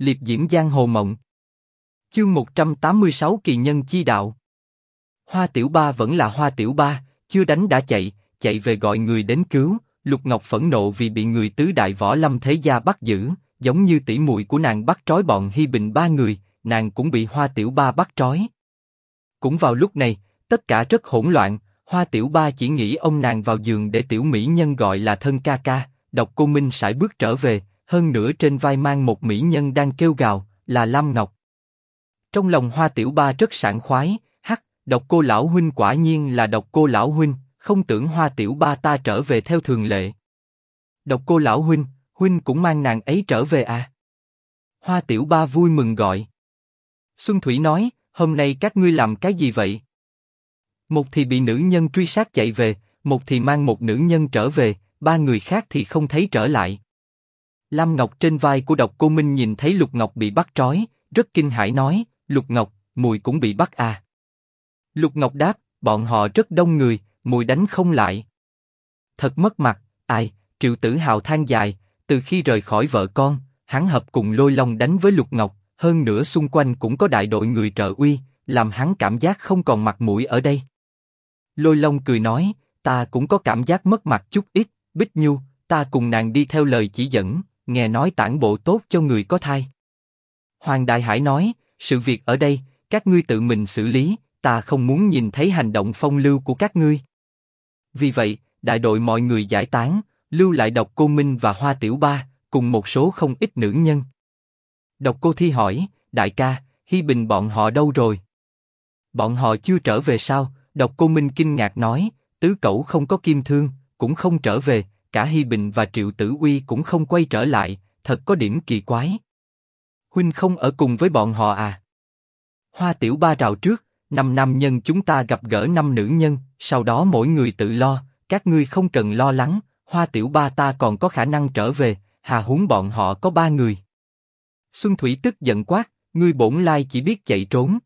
liệp diễm giang hồ mộng. Chương 186 kỳ nhân chi đạo. Hoa Tiểu Ba vẫn là Hoa Tiểu Ba, chưa đánh đã chạy, chạy về gọi người đến cứu. Lục Ngọc phẫn nộ vì bị người tứ đại võ lâm thế gia bắt giữ, giống như tỷ muội của nàng bắt trói bọn Hi Bình ba người, nàng cũng bị Hoa Tiểu Ba bắt trói. Cũng vào lúc này, tất cả rất hỗn loạn. Hoa Tiểu Ba chỉ nghĩ ông nàng vào giường để Tiểu Mỹ Nhân gọi là thân ca ca. Độc Cô Minh sải bước trở về, hơn nữa trên vai mang một mỹ nhân đang kêu gào, là Lam Ngọc. Trong lòng Hoa Tiểu Ba rất sảng khoái, hắc, Độc Cô lão huynh quả nhiên là Độc Cô lão huynh, không tưởng Hoa Tiểu Ba ta trở về theo thường lệ. Độc Cô lão huynh, huynh cũng mang nàng ấy trở về à? Hoa Tiểu Ba vui mừng gọi. Xuân Thủy nói, hôm nay các ngươi làm cái gì vậy? Một thì bị nữ nhân truy sát chạy về, một thì mang một nữ nhân trở về, ba người khác thì không thấy trở lại. Lam Ngọc trên vai của Độc Cô Minh nhìn thấy Lục Ngọc bị bắt trói, rất kinh hãi nói, Lục Ngọc, mùi cũng bị bắt à? Lục Ngọc đáp, bọn họ rất đông người, mùi đánh không lại. Thật mất mặt, ai? Triệu Tử Hào than dài, từ khi rời khỏi vợ con, hắn hợp cùng Lôi Long đánh với Lục Ngọc, hơn nữa xung quanh cũng có đại đội người trợ uy, làm hắn cảm giác không còn mặt mũi ở đây. Lôi Long cười nói, ta cũng có cảm giác mất mặt chút ít, Bích Nhu, ta cùng nàng đi theo lời chỉ dẫn, nghe nói tản bộ tốt cho người có thai. Hoàng Đại Hải nói, sự việc ở đây, các ngươi tự mình xử lý, ta không muốn nhìn thấy hành động phong lưu của các ngươi. Vì vậy, đại đội mọi người giải tán, lưu lại độc cô Minh và Hoa Tiểu Ba, cùng một số không ít nữ nhân. Độc cô Thi hỏi, đại ca, Hi Bình bọn họ đâu rồi? Bọn họ chưa trở về sao? Độc cô Minh kinh ngạc nói, tứ cẩu không có kim thương, cũng không trở về, cả Hi Bình và Triệu Tử Uy cũng không quay trở lại, thật có điểm kỳ quái. Huynh không ở cùng với bọn họ à? Hoa Tiểu Ba rào trước, năm nam nhân chúng ta gặp gỡ năm nữ nhân, sau đó mỗi người tự lo, các ngươi không cần lo lắng, Hoa Tiểu Ba ta còn có khả năng trở về, hà huống bọn họ có ba người. Xuân Thủy tức giận quát, ngươi bổn lai chỉ biết chạy trốn.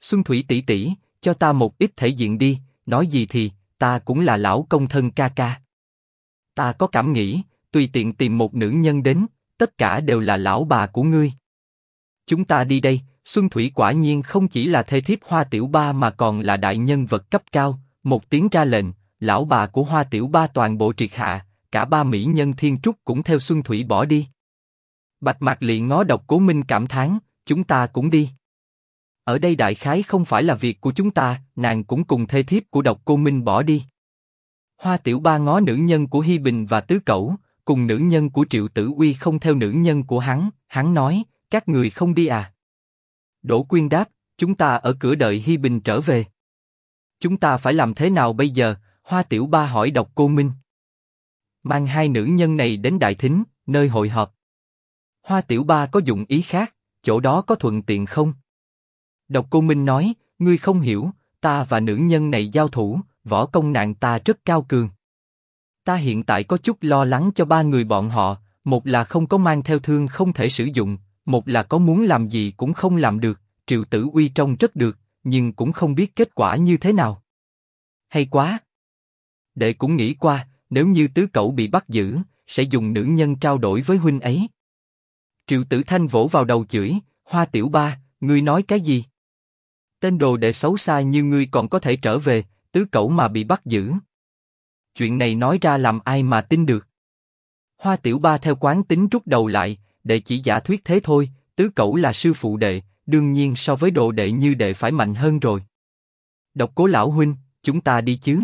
Xuân Thủy tỷ tỷ, cho ta một ít thể diện đi, nói gì thì, ta cũng là lão công thân ca ca. Ta có cảm nghĩ, tùy tiện tìm một nữ nhân đến, tất cả đều là lão bà của ngươi. Chúng ta đi đây, Xuân Thủy quả nhiên không chỉ là thê thiếp Hoa Tiểu Ba mà còn là đại nhân vật cấp cao. Một tiếng ra lệnh, lão bà của Hoa Tiểu Ba toàn bộ triệt hạ, cả ba mỹ nhân thiên trúc cũng theo Xuân Thủy bỏ đi. Bạch Mạc liền ngó độc Cố Minh cảm thán, chúng ta cũng đi. Ở đây đại khái không phải là việc của chúng ta, nàng cũng cùng thê thiếp của độc cô Minh bỏ đi. Hoa Tiểu Ba ngó nữ nhân của Hi Bình và Tứ Cẩu, cùng nữ nhân của Triệu Tử Uy không theo nữ nhân của hắn, hắn nói, các người không đi à? Đỗ Quyên đáp, chúng ta ở cửa đợi Hi Bình trở về. Chúng ta phải làm thế nào bây giờ? Hoa Tiểu Ba hỏi độc cô Minh. Mang hai nữ nhân này đến Đại Thính, nơi hội họp. Hoa Tiểu Ba có dụng ý khác, chỗ đó có thuận tiện không? Độc Cô Minh nói, ngươi không hiểu, ta và nữ nhân này giao thủ, võ công nạn ta rất cao cường. Ta hiện tại có chút lo lắng cho ba người bọn họ, một là không có mang theo thương không thể sử dụng, một là có muốn làm gì cũng không làm được. Triệu Tử Uy trông rất được, nhưng cũng không biết kết quả như thế nào. Hay quá! Đệ cũng nghĩ qua, nếu như tứ cậu bị bắt giữ, sẽ dùng nữ nhân trao đổi với huynh ấy. Triệu Tử Thanh vỗ vào đầu chửi, Hoa Tiểu Ba, ngươi nói cái gì? Tên đồ đệ xấu xa như ngươi còn có thể trở về, tứ cẩu mà bị bắt giữ. Chuyện này nói ra làm ai mà tin được? Hoa Tiểu Ba theo quán tính rút đầu lại, đệ chỉ giả thuyết thế thôi, tứ cẩu là sư phụ đệ, đương nhiên so với đồ đệ như đệ phải mạnh hơn rồi. Độc Cố lão huynh, chúng ta đi chứ?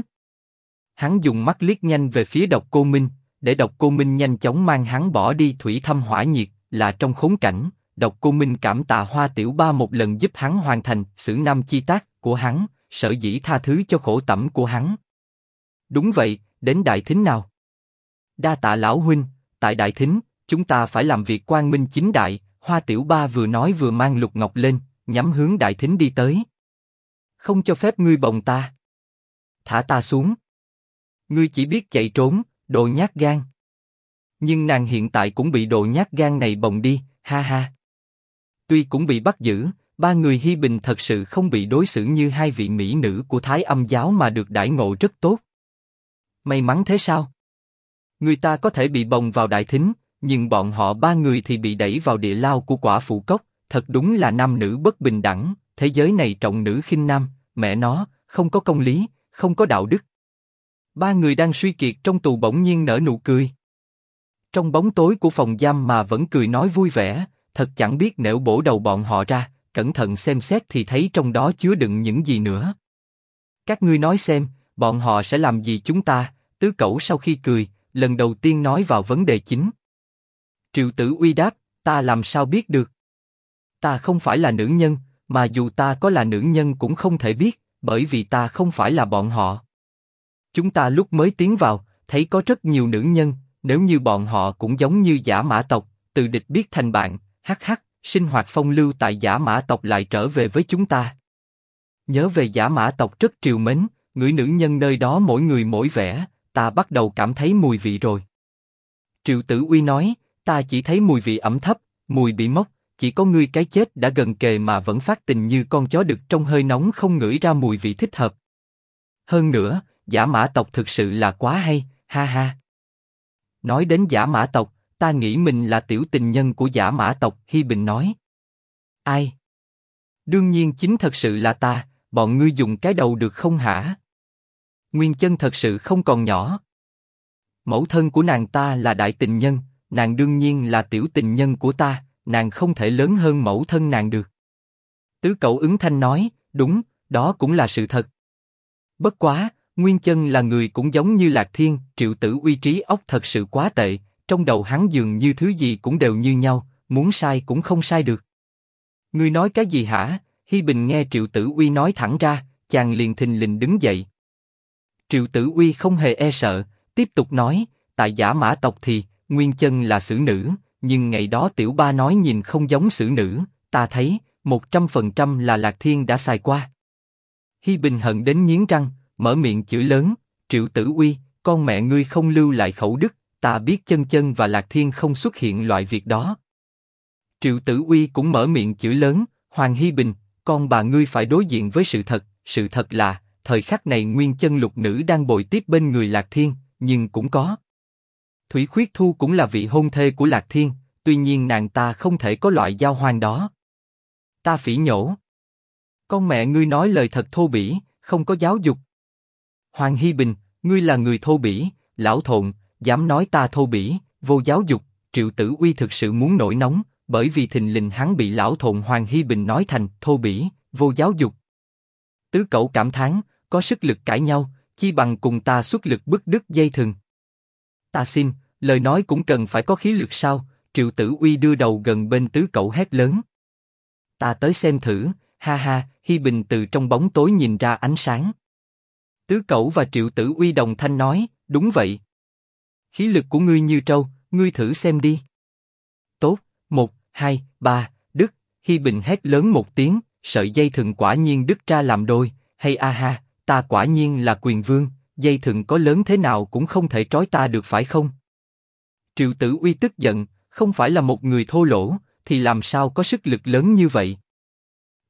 Hắn dùng mắt liếc nhanh về phía Độc Cô Minh, để Độc Cô Minh nhanh chóng mang hắn bỏ đi thủy thâm hỏa nhiệt, là trong khốn cảnh, Độc Cô Minh cảm tạ Hoa Tiểu Ba một lần giúp hắn hoàn thành sự nam chi tác của hắn, sở dĩ tha thứ cho khổ tẩm của hắn. Đúng vậy, đến đại thính nào? Đa tạ lão huynh, tại đại thính, chúng ta phải làm việc quan minh chính đại. Hoa Tiểu Ba vừa nói vừa mang lục ngọc lên, nhắm hướng đại thính đi tới. Không cho phép ngươi bồng ta. Thả ta xuống. Ngươi chỉ biết chạy trốn, đồ nhát gan. Nhưng nàng hiện tại cũng bị đồ nhát gan này bồng đi, ha ha. Tuy cũng bị bắt giữ, ba người Hi Bình thật sự không bị đối xử như hai vị mỹ nữ của Thái Âm giáo mà được đãi ngộ rất tốt. May mắn thế sao? Người ta có thể bị bồng vào đại thính, nhưng bọn họ ba người thì bị đẩy vào địa lao của quả phụ cốc, thật đúng là nam nữ bất bình đẳng, thế giới này trọng nữ khinh nam, mẹ nó, không có công lý, không có đạo đức. Ba người đang suy kiệt trong tù bỗng nhiên nở nụ cười. Trong bóng tối của phòng giam mà vẫn cười nói vui vẻ, thật chẳng biết nếu bổ đầu bọn họ ra, cẩn thận xem xét thì thấy trong đó chứa đựng những gì nữa. Các ngươi nói xem, bọn họ sẽ làm gì chúng ta? Tứ Cẩu sau khi cười, lần đầu tiên nói vào vấn đề chính. Triệu Tử Uy đáp, ta làm sao biết được? Ta không phải là nữ nhân, mà dù ta có là nữ nhân cũng không thể biết, bởi vì ta không phải là bọn họ. Chúng ta lúc mới tiến vào, thấy có rất nhiều nữ nhân, nếu như bọn họ cũng giống như giả mã tộc, từ địch biết thành bạn, hắc hắc, sinh hoạt phong lưu tại giả mã tộc lại trở về với chúng ta. Nhớ về giả mã tộc rất triều mến, người nữ nhân nơi đó mỗi người mỗi vẻ, ta bắt đầu cảm thấy mùi vị rồi. Triệu Tử Uy nói, ta chỉ thấy mùi vị ẩm thấp, mùi bị mốc, chỉ có ngươi cái chết đã gần kề mà vẫn phát tình như con chó đực trong hơi nóng không ngửi ra mùi vị thích hợp. Hơn nữa, giả mã tộc thực sự là quá hay, ha ha. Nói đến giả mã tộc, ta nghĩ mình là tiểu tình nhân của giả mã tộc, Hi Bình nói. Ai? Đương nhiên chính thật sự là ta, bọn ngươi dùng cái đầu được không hả? Nguyên chân thật sự không còn nhỏ. Mẫu thân của nàng ta là đại tình nhân, nàng đương nhiên là tiểu tình nhân của ta, nàng không thể lớn hơn mẫu thân nàng được. Tứ cậu ứng thanh nói, đúng, đó cũng là sự thật. Bất quá, Nguyên chân là người cũng giống như Lạc Thiên, triệu tử uy trí óc thật sự quá tệ, trong đầu hắn dường như thứ gì cũng đều như nhau, muốn sai cũng không sai được. Ngươi nói cái gì hả? Hi Bình nghe Triệu Tử Uy nói thẳng ra, chàng liền thình lình đứng dậy. Triệu Tử Uy không hề e sợ, tiếp tục nói, tại giả mã tộc thì nguyên chân là xử nữ, nhưng ngày đó Tiểu Ba nói nhìn không giống xử nữ, ta thấy một trăm phần trăm là Lạc Thiên đã xài qua. Hi Bình hận đến nghiến răng, mở miệng chửi lớn, Triệu Tử Uy, con mẹ ngươi không lưu lại khẩu đức, ta biết chân chân và Lạc Thiên không xuất hiện loại việc đó. Triệu Tử Uy cũng mở miệng chửi lớn, Hoàng Hi Bình, con bà ngươi phải đối diện với sự thật, sự thật là, thời khắc này nguyên chân lục nữ đang bồi tiếp bên người Lạc Thiên, nhưng cũng có. Thủy Khuyết Thu cũng là vị hôn thê của Lạc Thiên, tuy nhiên nàng ta không thể có loại giao hoang đó. Ta phỉ nhổ. Con mẹ ngươi nói lời thật thô bỉ, không có giáo dục. Hoàng Hi Bình, ngươi là người thô bỉ, lão thộn, dám nói ta thô bỉ, vô giáo dục. Triệu Tử Uy thực sự muốn nổi nóng, bởi vì thình lình hắn bị lão thộn Hoàng Hi Bình nói thành thô bỉ, vô giáo dục. Tứ cậu cảm thán, có sức lực cãi nhau, chi bằng cùng ta xuất lực bức đứt dây thừng. Ta xin, lời nói cũng cần phải có khí lực sao? Triệu Tử Uy đưa đầu gần bên tứ cậu hét lớn. Ta tới xem thử, ha ha. Hi Bình từ trong bóng tối nhìn ra ánh sáng. Tứ Cẩu và Triệu Tử Uy đồng thanh nói, đúng vậy. Khí lực của ngươi như trâu, ngươi thử xem đi. Tốt, một, hai, ba, đứt. Hi Bình hét lớn một tiếng, sợi dây thừng quả nhiên đứt ra làm đôi. Hay a ha, ta quả nhiên là quyền vương, dây thừng có lớn thế nào cũng không thể trói ta được phải không? Triệu Tử Uy tức giận, không phải là một người thô lỗ, thì làm sao có sức lực lớn như vậy?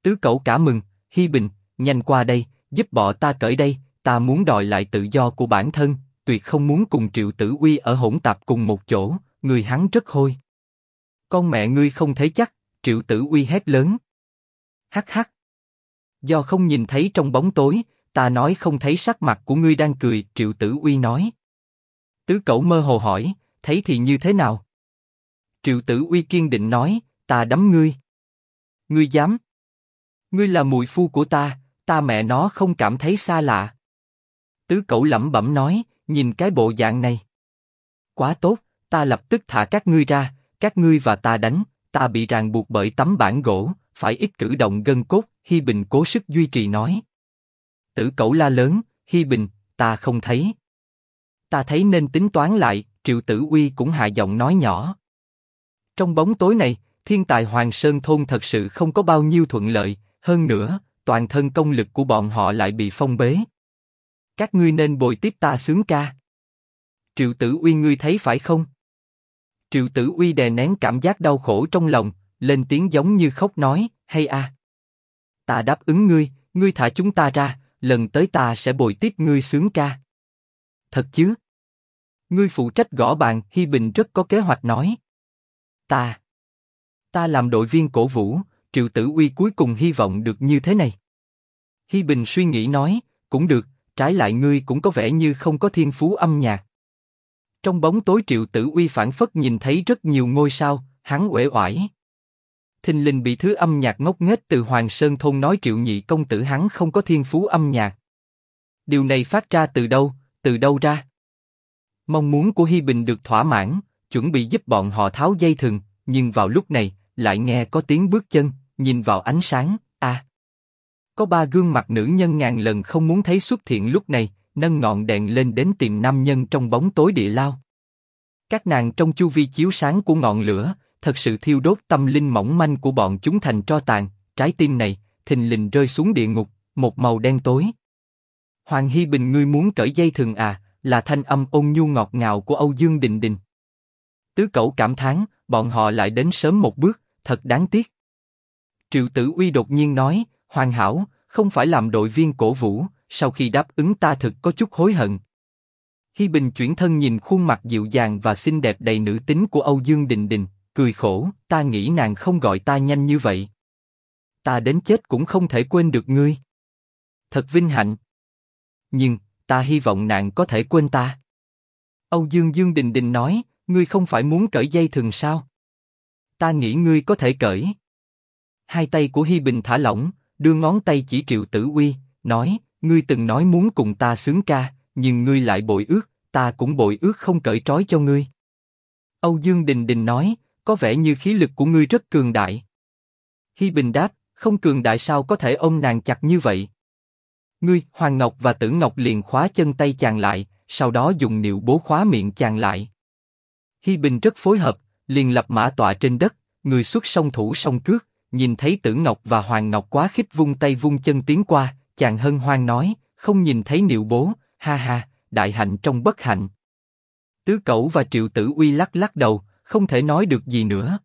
Tứ Cẩu cả mừng, Hi Bình, nhanh qua đây, giúp bọn ta cởi đây, ta muốn đòi lại tự do của bản thân, tuyệt không muốn cùng Triệu Tử Uy ở hỗn tạp cùng một chỗ, người hắn rất hôi. Con mẹ ngươi không thấy chắc, Triệu Tử Uy hét lớn. Hắc hắc. Do không nhìn thấy trong bóng tối, ta nói không thấy sắc mặt của ngươi đang cười, Triệu Tử Uy nói. Tứ cậu mơ hồ hỏi, thấy thì như thế nào? Triệu Tử Uy kiên định nói, ta đấm ngươi. Ngươi dám? Ngươi là mùi phu của ta, ta mẹ nó không cảm thấy xa lạ. Tứ cậu lẩm bẩm nói, nhìn cái bộ dạng này. Quá tốt, ta lập tức thả các ngươi ra, các ngươi và ta đánh, ta bị ràng buộc bởi tấm bản gỗ, phải ít cử động gân cốt, Hi Bình cố sức duy trì nói. Tử Cẩu la lớn, Hi Bình, ta không thấy. Ta thấy nên tính toán lại, Triệu Tử Uy cũng hạ giọng nói nhỏ. Trong bóng tối này, thiên tài Hoàng Sơn thôn thật sự không có bao nhiêu thuận lợi, hơn nữa, toàn thân công lực của bọn họ lại bị phong bế. Các ngươi nên bồi tiếp ta sướng ca. Triệu Tử Uy ngươi thấy phải không? Triệu Tử Uy đè nén cảm giác đau khổ trong lòng, lên tiếng giống như khóc nói, hay a, ta đáp ứng ngươi, ngươi thả chúng ta ra, lần tới ta sẽ bồi tiếp ngươi sướng ca. Thật chứ? Ngươi phụ trách gõ bàn, Hi Bình rất có kế hoạch nói. Ta, ta làm đội viên cổ vũ, Triệu Tử Uy cuối cùng hy vọng được như thế này. Hi Bình suy nghĩ nói, cũng được, trái lại ngươi cũng có vẻ như không có thiên phú âm nhạc. Trong bóng tối Triệu Tử Uy phản phất nhìn thấy rất nhiều ngôi sao, hắn uể oải. Thình lình bị thứ âm nhạc ngốc nghếch từ Hoàng Sơn thôn nói Triệu Nhị công tử hắn không có thiên phú âm nhạc. Điều này phát ra từ đâu, từ đâu ra? Mong muốn của Hi Bình được thỏa mãn, chuẩn bị giúp bọn họ tháo dây thừng, nhưng vào lúc này lại nghe có tiếng bước chân, nhìn vào ánh sáng, a, à có ba gương mặt nữ nhân ngàn lần không muốn thấy xuất hiện lúc này, nâng ngọn đèn lên đến tìm nam nhân trong bóng tối địa lao. Các nàng trong chu vi chiếu sáng của ngọn lửa, thật sự thiêu đốt tâm linh mỏng manh của bọn chúng thành tro tàn, trái tim này, thình lình rơi xuống địa ngục, một màu đen tối. Hoàng Hy Bình ngươi muốn cởi dây thường à, là thanh âm ôn nhu ngọt ngào của Âu Dương Đình Đình. Tứ Cẩu cảm thán, bọn họ lại đến sớm một bước, thật đáng tiếc. Triệu Tử Uy đột nhiên nói, hoàn hảo, không phải làm đội viên cổ vũ, sau khi đáp ứng ta thực có chút hối hận. Hi Bình chuyển thân nhìn khuôn mặt dịu dàng và xinh đẹp đầy nữ tính của Âu Dương Đình Đình, cười khổ, ta nghĩ nàng không gọi ta nhanh như vậy. Ta đến chết cũng không thể quên được ngươi. Thật vinh hạnh. Nhưng, ta hy vọng nàng có thể quên ta. Âu Dương Dương Đình Đình nói, ngươi không phải muốn cởi dây thừng sao? Ta nghĩ ngươi có thể cởi. Hai tay của Hi Bình thả lỏng, đưa ngón tay chỉ Triệu Tử Uy, nói, ngươi từng nói muốn cùng ta sướng ca, nhưng ngươi lại bội ước, ta cũng bội ước không cởi trói cho ngươi. Âu Dương Đình Đình nói, có vẻ như khí lực của ngươi rất cường đại. Hi Bình đáp, không cường đại sao có thể ôm nàng chặt như vậy? Ngươi, Hoàng Ngọc và Tử Ngọc liền khóa chân tay chàng lại, sau đó dùng niệu bố khóa miệng chàng lại. Hi Bình rất phối hợp, liền lập mã tọa trên đất, người xuất song thủ song cước, nhìn thấy Tử Ngọc và Hoàng Ngọc quá khích vung tay vung chân tiến qua, chàng hân hoan nói, không nhìn thấy niệu bố, ha ha, đại hạnh trong bất hạnh. Tứ Cẩu và Triệu Tử Uy lắc lắc đầu, không thể nói được gì nữa.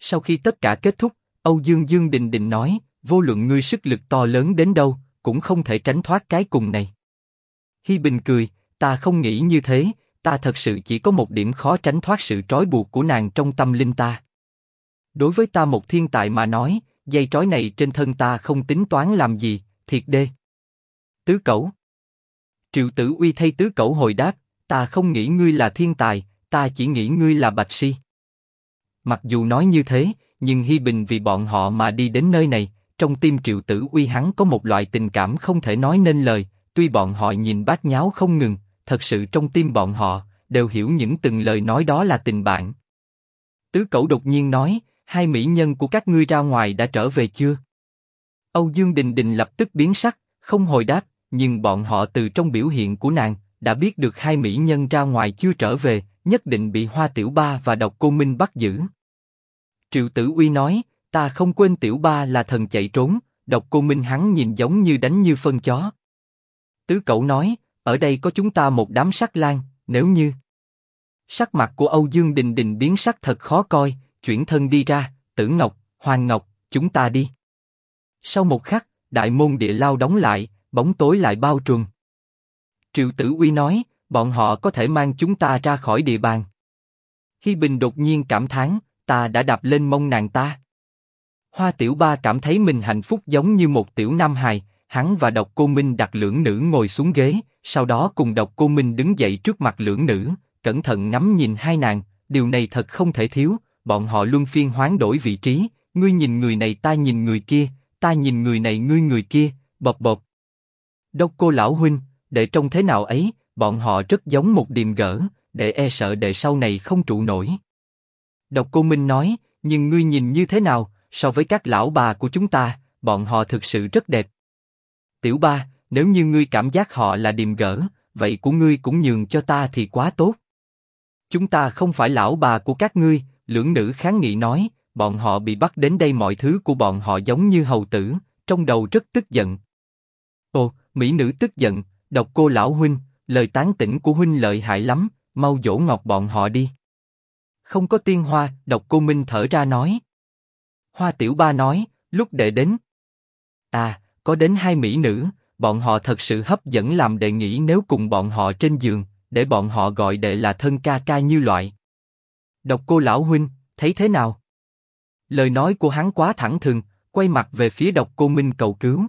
Sau khi tất cả kết thúc, Âu Dương Dương Đình Đình nói, vô luận ngươi sức lực to lớn đến đâu, cũng không thể tránh thoát cái cùng này. Hi Bình cười, ta không nghĩ như thế, ta thật sự chỉ có một điểm khó tránh thoát sự trói buộc của nàng trong tâm linh ta. Đối với ta một thiên tài mà nói, dây trói này trên thân ta không tính toán làm gì, thiệt đê. Tứ Cẩu Triệu Tử Uy thay Tứ Cẩu hồi đáp, ta không nghĩ ngươi là thiên tài, ta chỉ nghĩ ngươi là bạch si. Mặc dù nói như thế, nhưng Hi Bình vì bọn họ mà đi đến nơi này, trong tim Triệu Tử Uy hắn có một loại tình cảm không thể nói nên lời. Tuy bọn họ nhìn bát nháo không ngừng, thật sự trong tim bọn họ đều hiểu những từng lời nói đó là tình bạn. Tứ Cẩu đột nhiên nói, hai mỹ nhân của các ngươi ra ngoài đã trở về chưa? Âu Dương Đình Đình lập tức biến sắc, không hồi đáp, nhưng bọn họ từ trong biểu hiện của nàng đã biết được hai mỹ nhân ra ngoài chưa trở về, nhất định bị Hoa Tiểu Ba và Độc Cô Minh bắt giữ. Triệu Tử Uy nói, ta không quên Tiểu Ba là thần chạy trốn, Độc Cô Minh hắn nhìn giống như đánh như phân chó. Tứ Cẩu nói, ở đây có chúng ta một đám sắc lang, nếu như sắc mặt của Âu Dương Đình Đình biến sắc thật khó coi, chuyển thân đi ra, Tử Ngọc, Hoàng Ngọc, chúng ta đi. Sau một khắc, đại môn địa lao đóng lại, bóng tối lại bao trùm. Triệu Tử Uy nói, bọn họ có thể mang chúng ta ra khỏi địa bàn. Hi Bình đột nhiên cảm thán, ta đã đạp lên mông nàng ta. Hoa Tiểu Ba cảm thấy mình hạnh phúc giống như một tiểu nam hài, hắn và Độc Cô Minh đặt lưỡng nữ ngồi xuống ghế, sau đó cùng Độc Cô Minh đứng dậy trước mặt lưỡng nữ, cẩn thận ngắm nhìn hai nàng, điều này thật không thể thiếu, bọn họ luân phiên hoán đổi vị trí, ngươi nhìn người này ta nhìn người kia, ta nhìn người này ngươi người kia, bập bập. Độc Cô lão huynh, để trông thế nào ấy, bọn họ rất giống một điềm gỡ, để e sợ để sau này không trụ nổi. Độc Cô Minh nói, nhưng ngươi nhìn như thế nào, so với các lão bà của chúng ta, bọn họ thực sự rất đẹp. Tiểu Ba, nếu như ngươi cảm giác họ là điềm gỡ, vậy của ngươi cũng nhường cho ta thì quá tốt. Chúng ta không phải lão bà của các ngươi, lưỡng nữ kháng nghị nói, bọn họ bị bắt đến đây mọi thứ của bọn họ giống như hầu tử, trong đầu rất tức giận. Ồ, mỹ nữ tức giận, độc cô lão huynh, lời tán tỉnh của huynh lợi hại lắm, mau dỗ ngọt bọn họ đi. Không có tiên hoa, độc cô Minh thở ra nói. Hoa tiểu ba nói, lúc đệ đến. À, có đến hai mỹ nữ, bọn họ thật sự hấp dẫn làm đệ nghĩ nếu cùng bọn họ trên giường, để bọn họ gọi đệ là thân ca ca như loại. Độc cô lão huynh, thấy thế nào? Lời nói của hắn quá thẳng thừng, quay mặt về phía độc cô Minh cầu cứu.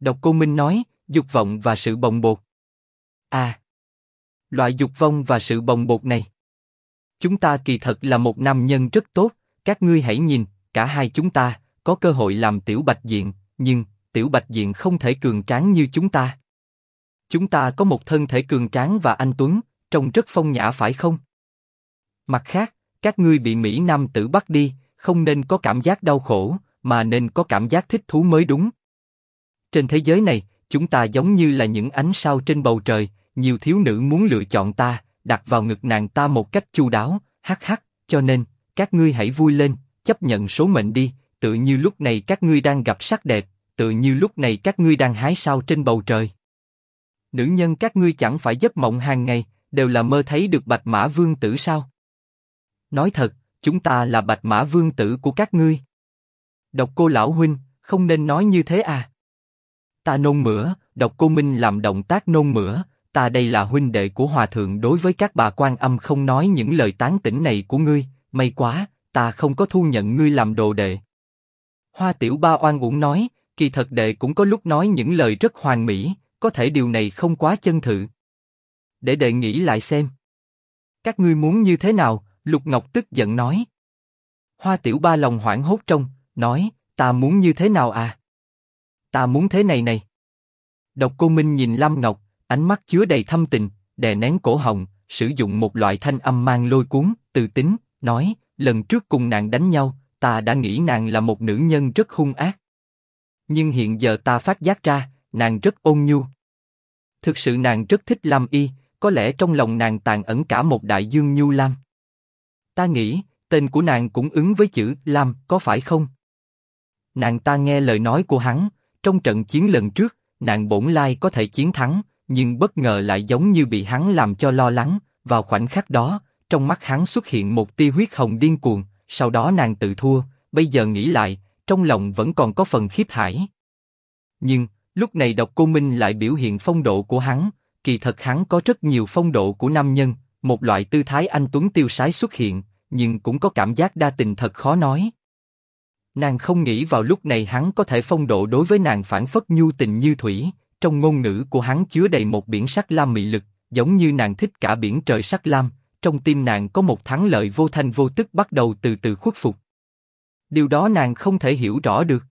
Độc cô Minh nói, dục vọng và sự bồng bột. À, loại dục vong và sự bồng bột này. Chúng ta kỳ thật là một nam nhân rất tốt, các ngươi hãy nhìn, cả hai chúng ta có cơ hội làm tiểu bạch diện, nhưng tiểu bạch diện không thể cường tráng như chúng ta. Chúng ta có một thân thể cường tráng và anh tuấn, trông rất phong nhã phải không? Mặt khác, các ngươi bị mỹ nam tử bắt đi, không nên có cảm giác đau khổ, mà nên có cảm giác thích thú mới đúng. Trên thế giới này, chúng ta giống như là những ánh sao trên bầu trời, nhiều thiếu nữ muốn lựa chọn ta, đặt vào ngực nàng ta một cách chu đáo, hắc hắc, cho nên, các ngươi hãy vui lên, chấp nhận số mệnh đi, tự như lúc này các ngươi đang gặp sắc đẹp, tự như lúc này các ngươi đang hái sao trên bầu trời. Nữ nhân các ngươi chẳng phải giấc mộng hàng ngày, đều là mơ thấy được bạch mã vương tử sao? Nói thật, chúng ta là bạch mã vương tử của các ngươi. Độc cô lão huynh, không nên nói như thế à? Ta nôn mửa, độc cô Minh làm động tác nôn mửa, ta đây là huynh đệ của hòa thượng đối với các bà quan âm không nói những lời tán tỉnh này của ngươi, may quá, ta không có thu nhận ngươi làm đồ đệ. Hoa tiểu ba oan uổng nói, kỳ thật đệ cũng có lúc nói những lời rất hoàn mỹ, có thể điều này không quá chân thự. Để đệ nghĩ lại xem. Các ngươi muốn như thế nào? Lục Ngọc tức giận nói. Hoa tiểu ba lòng hoảng hốt trong, nói, ta muốn như thế nào à? Ta muốn thế này này. Độc Cô Minh nhìn Lâm Ngọc, ánh mắt chứa đầy thâm tình, đè nén cổ họng, sử dụng một loại thanh âm mang lôi cuốn, từ tính, nói, lần trước cùng nàng đánh nhau, ta đã nghĩ nàng là một nữ nhân rất hung ác. Nhưng hiện giờ ta phát giác ra, nàng rất ôn nhu. Thực sự nàng rất thích Lam Y, có lẽ trong lòng nàng tàn ẩn cả một đại dương nhu lam. Ta nghĩ, tên của nàng cũng ứng với chữ Lam, có phải không? Nàng ta nghe lời nói của hắn, trong trận chiến lần trước, nàng bổn lai có thể chiến thắng, nhưng bất ngờ lại giống như bị hắn làm cho lo lắng. Vào khoảnh khắc đó, trong mắt hắn xuất hiện một tia huyết hồng điên cuồng. Sau đó nàng tự thua. Bây giờ nghĩ lại, trong lòng vẫn còn có phần khiếp hãi Nhưng lúc này độc cô minh lại biểu hiện phong độ của hắn. Kỳ thật hắn có rất nhiều phong độ của nam nhân, một loại tư thái anh tuấn tiêu sái xuất hiện, nhưng cũng có cảm giác đa tình thật khó nói. Nàng không nghĩ vào lúc này hắn có thể phong độ đối với nàng phản phất nhu tình như thủy, trong ngôn ngữ của hắn chứa đầy một biển sắc lam mị lực, giống như nàng thích cả biển trời sắc lam. Trong tim nàng có một thắng lợi vô thanh vô tức bắt đầu từ từ khuất phục. Điều đó nàng không thể hiểu rõ được.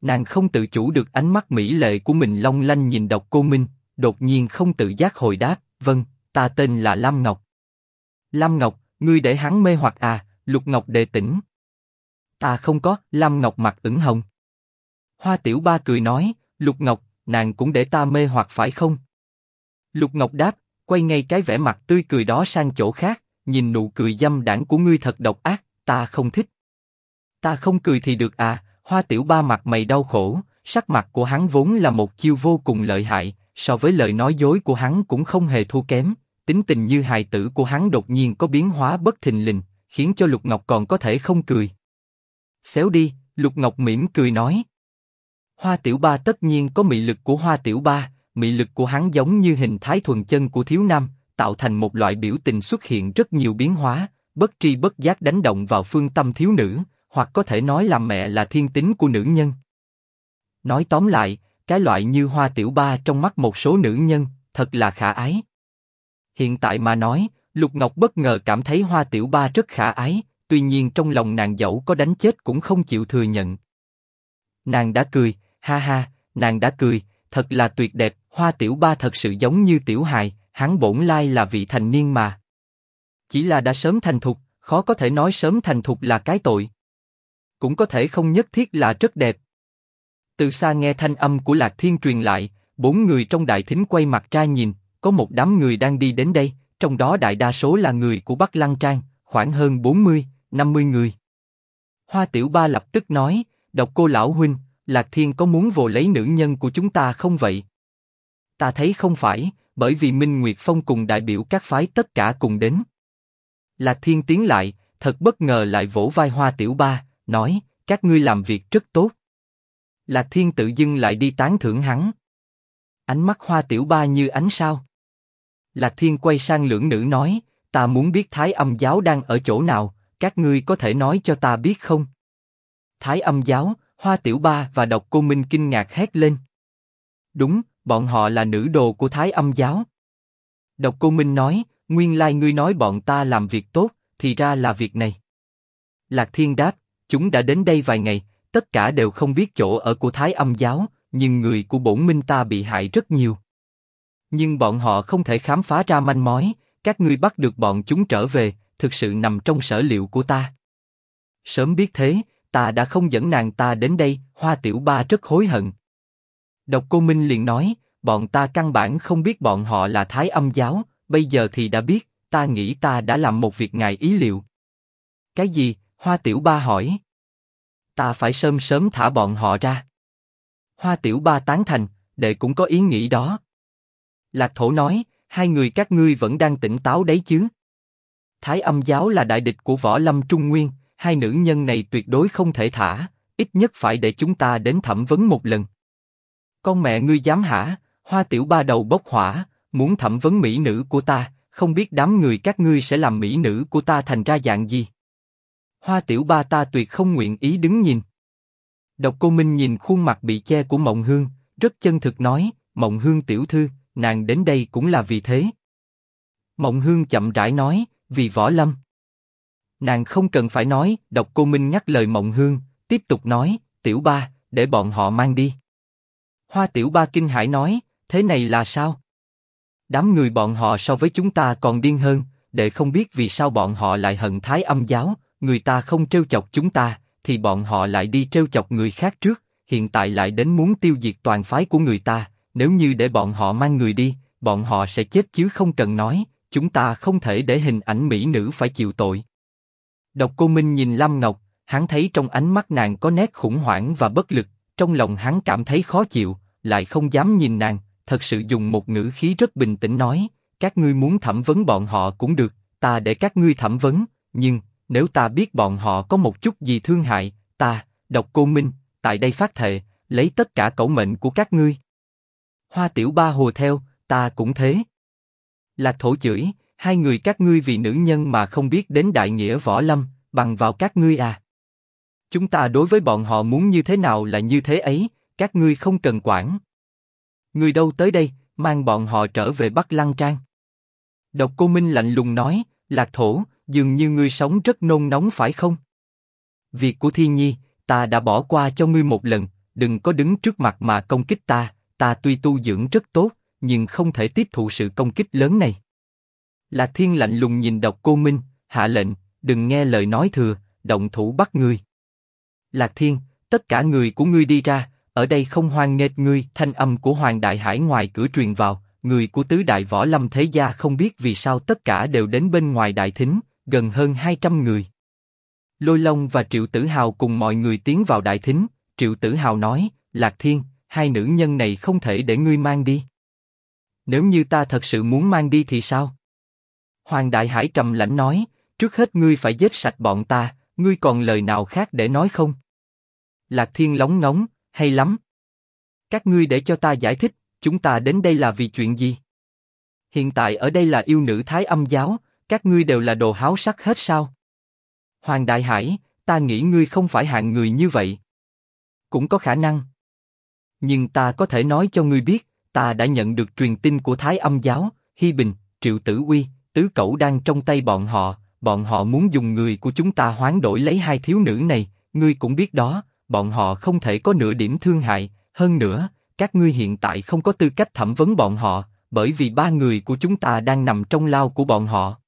Nàng không tự chủ được ánh mắt mỹ lệ của mình long lanh nhìn độc cô Minh, đột nhiên không tự giác hồi đáp, vâng, ta tên là Lam Ngọc. Lam Ngọc, ngươi để hắn mê hoặc à? Lục Ngọc đề tỉnh. Ta không có. Lam Ngọc mặt ửng hồng. Hoa Tiểu Ba cười nói, Lục Ngọc, nàng cũng để ta mê hoặc phải không? Lục Ngọc đáp, quay ngay cái vẻ mặt tươi cười đó sang chỗ khác, nhìn nụ cười dâm đảng của ngươi thật độc ác, ta không thích. Ta không cười thì được à? Hoa Tiểu Ba mặt mày đau khổ, sắc mặt của hắn vốn là một chiêu vô cùng lợi hại, so với lời nói dối của hắn cũng không hề thua kém. Tính tình như hài tử của hắn đột nhiên có biến hóa bất thình lình, khiến cho Lục Ngọc còn có thể không cười. Xéo đi, Lục Ngọc mỉm cười nói. Hoa Tiểu Ba tất nhiên có mị lực của Hoa Tiểu Ba, mị lực của hắn giống như hình thái thuần chân của thiếu nam, tạo thành một loại biểu tình xuất hiện rất nhiều biến hóa, bất tri bất giác đánh động vào phương tâm thiếu nữ, hoặc có thể nói là mẹ là thiên tính của nữ nhân. Nói tóm lại, cái loại như Hoa Tiểu Ba trong mắt một số nữ nhân, thật là khả ái. Hiện tại mà nói, Lục Ngọc bất ngờ cảm thấy Hoa Tiểu Ba rất khả ái, tuy nhiên trong lòng nàng dẫu có đánh chết cũng không chịu thừa nhận. Nàng đã cười, ha ha, nàng đã cười, thật là tuyệt đẹp, Hoa Tiểu Ba thật sự giống như Tiểu Hài, hắn bổn lai là vị thành niên mà. Chỉ là đã sớm thành thục, khó có thể nói sớm thành thục là cái tội. Cũng có thể không nhất thiết là rất đẹp. Từ xa nghe thanh âm của Lạc Thiên truyền lại, bốn người trong đại thính quay mặt ra nhìn, có một đám người đang đi đến đây, trong đó đại đa số là người của Bắc Lăng Trang, khoảng hơn 40, 50 người. Hoa Tiểu Ba lập tức nói, độc cô lão huynh, Lạc Thiên có muốn vồ lấy nữ nhân của chúng ta không vậy? Ta thấy không phải, bởi vì Minh Nguyệt Phong cùng đại biểu các phái tất cả cùng đến. Lạc Thiên tiến lại, thật bất ngờ lại vỗ vai Hoa Tiểu Ba, nói, các ngươi làm việc rất tốt. Lạc Thiên tự dưng lại đi tán thưởng hắn. Ánh mắt Hoa Tiểu Ba như ánh sao. Lạc Thiên quay sang lưỡng nữ nói, ta muốn biết Thái Âm giáo đang ở chỗ nào, các ngươi có thể nói cho ta biết không? Thái âm giáo, Hoa Tiểu Ba và Độc Cô Minh kinh ngạc hét lên. Đúng, bọn họ là nữ đồ của Thái âm giáo. Độc Cô Minh nói, nguyên lai ngươi nói bọn ta làm việc tốt, thì ra là việc này. Lạc Thiên đáp, chúng đã đến đây vài ngày, tất cả đều không biết chỗ ở của Thái âm giáo, nhưng người của bổn minh ta bị hại rất nhiều. Nhưng bọn họ không thể khám phá ra manh mối, các ngươi bắt được bọn chúng trở về, thực sự nằm trong sở liệu của ta. Sớm biết thế, ta đã không dẫn nàng ta đến đây, Hoa Tiểu Ba rất hối hận. Độc Cô Minh liền nói, bọn ta căn bản không biết bọn họ là Thái Âm giáo, bây giờ thì đã biết, ta nghĩ ta đã làm một việc ngài ý liệu. Cái gì? Hoa Tiểu Ba hỏi. Ta phải sớm sớm thả bọn họ ra. Hoa Tiểu Ba tán thành, đệ cũng có ý nghĩ đó. Lạc Thổ nói, hai người các ngươi vẫn đang tỉnh táo đấy chứ? Thái Âm giáo là đại địch của võ lâm Trung Nguyên, hai nữ nhân này tuyệt đối không thể thả, ít nhất phải để chúng ta đến thẩm vấn một lần. Con mẹ ngươi dám hả? Hoa Tiểu Ba đầu bốc hỏa, muốn thẩm vấn mỹ nữ của ta, không biết đám người các ngươi sẽ làm mỹ nữ của ta thành ra dạng gì. Hoa Tiểu Ba ta tuyệt không nguyện ý đứng nhìn. Độc Cô Minh nhìn khuôn mặt bị che của Mộng Hương, rất chân thực nói, Mộng Hương tiểu thư, nàng đến đây cũng là vì thế. Mộng Hương chậm rãi nói, vì võ lâm. Nàng không cần phải nói, Độc Cô Minh nhắc lời Mộng Hương, tiếp tục nói, Tiểu Ba, để bọn họ mang đi. Hoa Tiểu Ba kinh hãi nói, thế này là sao? Đám người bọn họ so với chúng ta còn điên hơn, để không biết vì sao bọn họ lại hận Thái Âm giáo, người ta không trêu chọc chúng ta, thì bọn họ lại đi trêu chọc người khác trước, hiện tại lại đến muốn tiêu diệt toàn phái của người ta. Nếu như để bọn họ mang người đi, bọn họ sẽ chết chứ không cần nói. Chúng ta không thể để hình ảnh mỹ nữ phải chịu tội. Độc Cô Minh nhìn Lâm Ngọc, hắn thấy trong ánh mắt nàng có nét khủng hoảng và bất lực, trong lòng hắn cảm thấy khó chịu, lại không dám nhìn nàng, thật sự dùng một ngữ khí rất bình tĩnh nói, các ngươi muốn thẩm vấn bọn họ cũng được, ta để các ngươi thẩm vấn, nhưng nếu ta biết bọn họ có một chút gì thương hại, ta, độc cô minh, tại đây phát thệ, lấy tất cả cẩu mệnh của các ngươi. Hoa Tiểu Ba hồ theo, ta cũng thế. Lạc Thổ chửi, hai người các ngươi vì nữ nhân mà không biết đến đại nghĩa võ lâm, bằng vào các ngươi à. Chúng ta đối với bọn họ muốn như thế nào là như thế ấy, các ngươi không cần quản. Người đâu tới đây, mang bọn họ trở về Bắc Lăng Trang. Độc Cô Minh lạnh lùng nói, Lạc Thổ, dường như ngươi sống rất nôn nóng phải không? Việc của Thiên Nhi, ta đã bỏ qua cho ngươi một lần, đừng có đứng trước mặt mà công kích ta. Ta tuy tu dưỡng rất tốt, nhưng không thể tiếp thụ sự công kích lớn này. Lạc Thiên lạnh lùng nhìn Độc Cô Minh, hạ lệnh, đừng nghe lời nói thừa, động thủ bắt ngươi. Lạc Thiên, tất cả người của ngươi đi ra, ở đây không hoan nghênh ngươi. Thanh âm của Hoàng Đại Hải ngoài cửa truyền vào, người của tứ đại võ lâm thế gia không biết vì sao tất cả đều đến bên ngoài đại thính, gần hơn 200 người. Lôi Long và Triệu Tử Hào cùng mọi người tiến vào đại thính. Triệu Tử Hào nói, Lạc Thiên, hai nữ nhân này không thể để ngươi mang đi. Nếu như ta thật sự muốn mang đi thì sao? Hoàng Đại Hải trầm lãnh nói, trước hết ngươi phải giết sạch bọn ta, ngươi còn lời nào khác để nói không? Lạc Thiên lóng ngóng, hay lắm. Các ngươi để cho ta giải thích, chúng ta đến đây là vì chuyện gì? Hiện tại ở đây là yêu nữ Thái Âm giáo, các ngươi đều là đồ háo sắc hết sao? Hoàng Đại Hải, ta nghĩ ngươi không phải hạng người như vậy. Cũng có khả năng. Nhưng ta có thể nói cho ngươi biết, ta đã nhận được truyền tin của Thái Âm giáo, Hi Bình, Triệu Tử Uy, Tứ Cẩu đang trong tay bọn họ, bọn họ muốn dùng người của chúng ta hoán đổi lấy hai thiếu nữ này, ngươi cũng biết đó, bọn họ không thể có nửa điểm thương hại, hơn nữa, các ngươi hiện tại không có tư cách thẩm vấn bọn họ, bởi vì ba người của chúng ta đang nằm trong lao của bọn họ.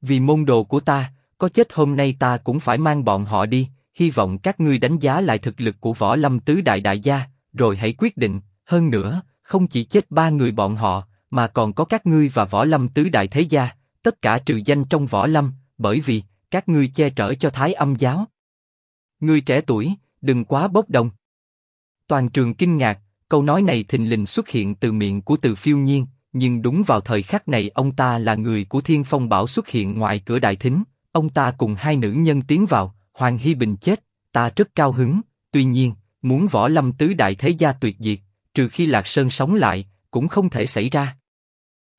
Vì môn đồ của ta, có chết hôm nay ta cũng phải mang bọn họ đi, hy vọng các ngươi đánh giá lại thực lực của võ lâm tứ đại đại gia, rồi hãy quyết định, hơn nữa, không chỉ chết ba người bọn họ, mà còn có các ngươi và võ lâm tứ đại thế gia, tất cả trừ danh trong võ lâm, bởi vì, các ngươi che chở cho thái âm giáo. Ngươi trẻ tuổi, đừng quá bốc đồng. Toàn trường kinh ngạc, câu nói này thình lình xuất hiện từ miệng của Từ Phiêu Nhiên, nhưng đúng vào thời khắc này ông ta là người của Thiên Phong Bảo xuất hiện ngoài cửa đại thính, ông ta cùng hai nữ nhân tiến vào, Hoàng Hy Bình chết, ta rất cao hứng, tuy nhiên, muốn võ lâm tứ đại thế gia tuyệt diệt, trừ khi Lạc Sơn sống lại, cũng không thể xảy ra.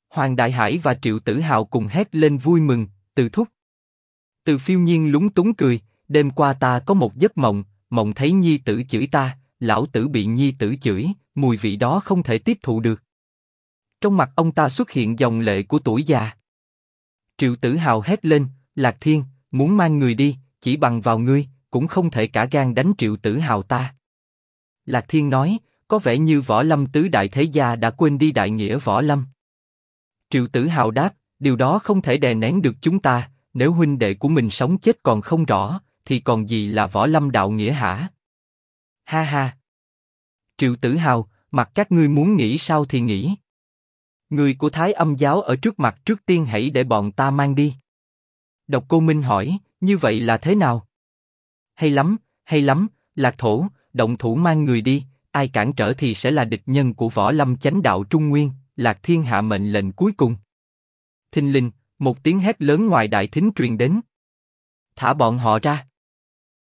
Hoàng Đại Hải và Triệu Tử Hào cùng hét lên vui mừng, từ thúc. Từ phiêu nhiên lúng túng cười, đêm qua ta có một giấc mộng, mộng thấy nhi tử chửi ta, lão tử bị nhi tử chửi, mùi vị đó không thể tiếp thụ được. Trong mặt ông ta xuất hiện dòng lệ của tuổi già. Triệu Tử Hào hét lên, Lạc Thiên, muốn mang người đi, chỉ bằng vào ngươi, cũng không thể cả gan đánh Triệu Tử Hào ta. Lạc Thiên nói, có vẻ như võ lâm tứ đại thế gia đã quên đi đại nghĩa võ lâm. Triệu Tử Hào đáp, điều đó không thể đè nén được chúng ta, nếu huynh đệ của mình sống chết còn không rõ, thì còn gì là võ lâm đạo nghĩa hả? Ha ha! Triệu Tử Hào, mặt các ngươi muốn nghĩ sao thì nghĩ. Người của Thái Âm giáo ở trước mặt trước tiên hãy để bọn ta mang đi. Độc Cô Minh hỏi, như vậy là thế nào? Hay lắm, hay lắm, Lạc Thổ, động thủ mang người đi, ai cản trở thì sẽ là địch nhân của võ lâm chánh đạo Trung Nguyên. Lạc Thiên hạ mệnh lệnh cuối cùng. Thinh linh, một tiếng hét lớn ngoài đại thính truyền đến. Thả bọn họ ra.